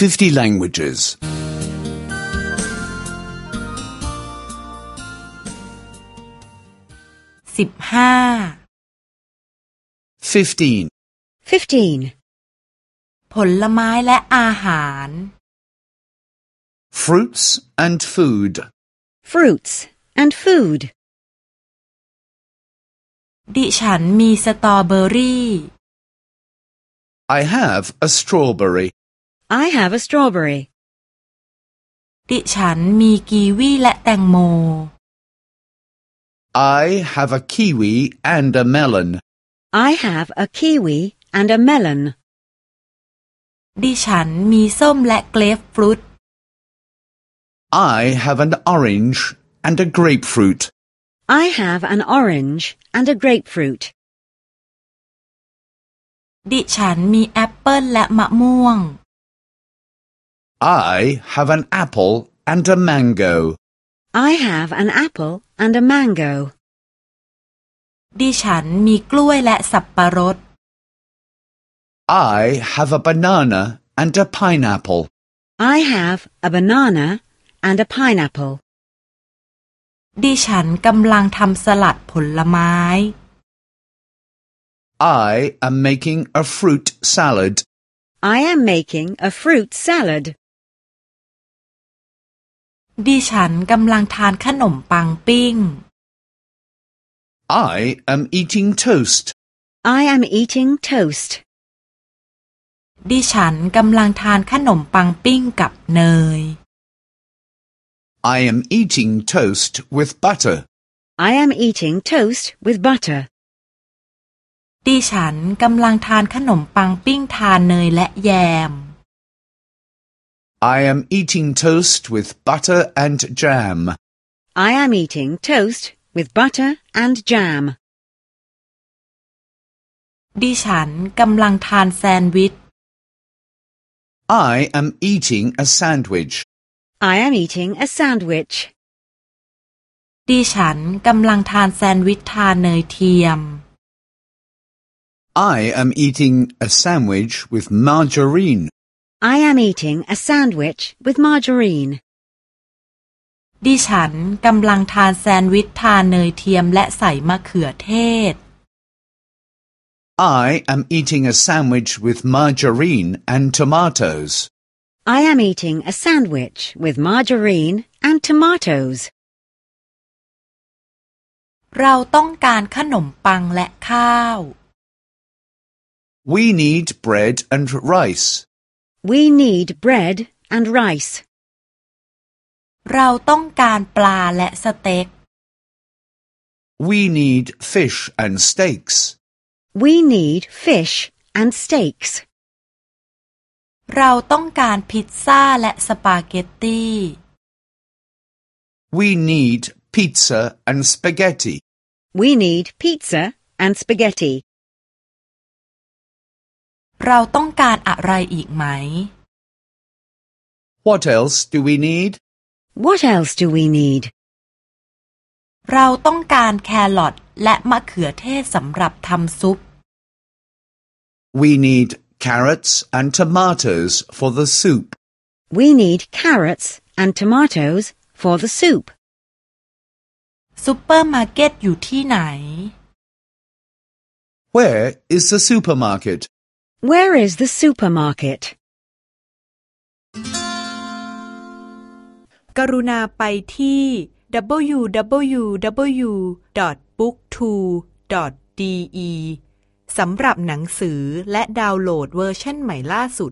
50 languages. สิบห้า 15. 15. ผลไม้และอาหาร Fruits and food. Fruits and food. ดิฉันมีสตรอเบอรี่ I have a strawberry. I have a strawberry. ดิฉันมีกีวีและแตงโม I have a kiwi and a melon. I have a kiwi and a melon. ดิฉันมีส้มและเกรฟฟรุต I have an orange and a grapefruit. I have an orange and a grapefruit. ดิฉันมีแอปเปิลและมะม่วง I have an apple and a mango. I have an apple and a mango. ดิฉันมีกล้วยและสับปะรด I have a banana and a pineapple. I have a banana and a pineapple. ดิฉันกำลังทำสลัดผลไม้ I am making a fruit salad. I am making a fruit salad. ดิฉันกำลังทานขนมปังปิ้ง I am eating toast. I am eating toast. ดิฉันกำลังทานขนมปังปิ้งกับเนย I am eating toast with butter. I am eating toast with butter. ดิฉันกำลังทานขนมปังปิ้งทานเนยและแยม I am eating toast with butter and jam. I am eating toast with butter and jam. ดิฉันกำลังทานแซนด์วิช I am eating a sandwich. I am eating a sandwich. ดิฉันกำลังทานแซนด์วิชทานเนยเทียม I am eating a sandwich with margarine. I am eating a sandwich with margarine. ดิฉันกำลังทานแซนด์วิชทานเนยเทียมและใส่มะเขือเทศ I am eating a sandwich with margarine and tomatoes. I am eating a sandwich with margarine and tomatoes. เราต้องการขนมปังและข้าว We need bread and rice. We need bread and rice. เราต้องการปลาและสเต็ก We need fish and steaks. We need fish and steaks. เราต้องการพิซซ่าและสปาเกตตี We need pizza and spaghetti. We need pizza and spaghetti. เราต้องการอะไรอีกไหม What else do we need? What else do we need? เราต้องการแครอทและมะเขือเทศสำหรับทำซุป We need carrots and tomatoes for the soup. We need carrots and tomatoes for the soup. ซูเปอร์มาร์เก็ตอยู่ที่ไหน Where is the supermarket? Where is the supermarket? กรุณาไปที่ www.booktwo.de สำหรับหนังสือและดาวน์โหลดเวอร์ชันใหม่ล่าสุด